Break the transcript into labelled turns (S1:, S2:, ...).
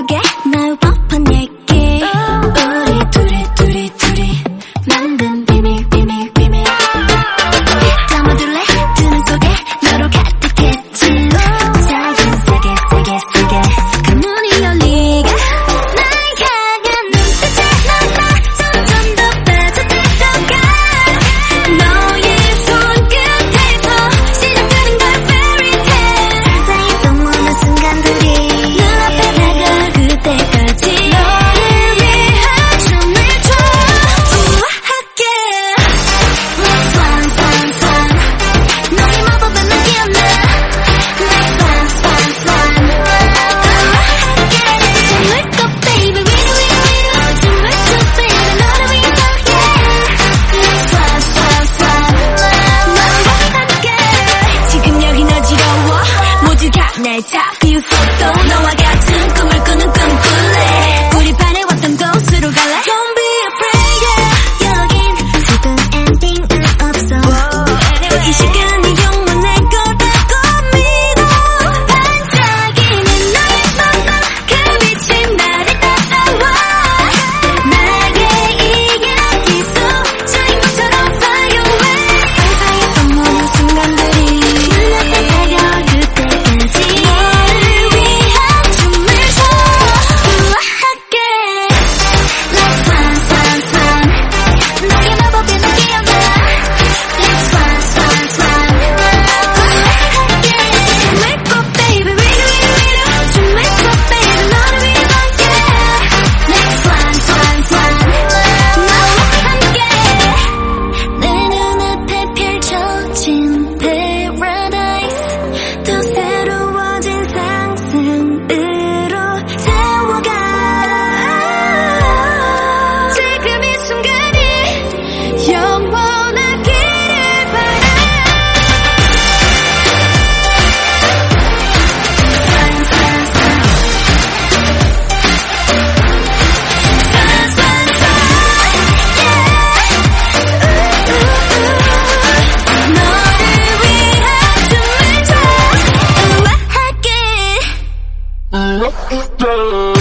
S1: 그게 Tap You so don't know I got Yeah.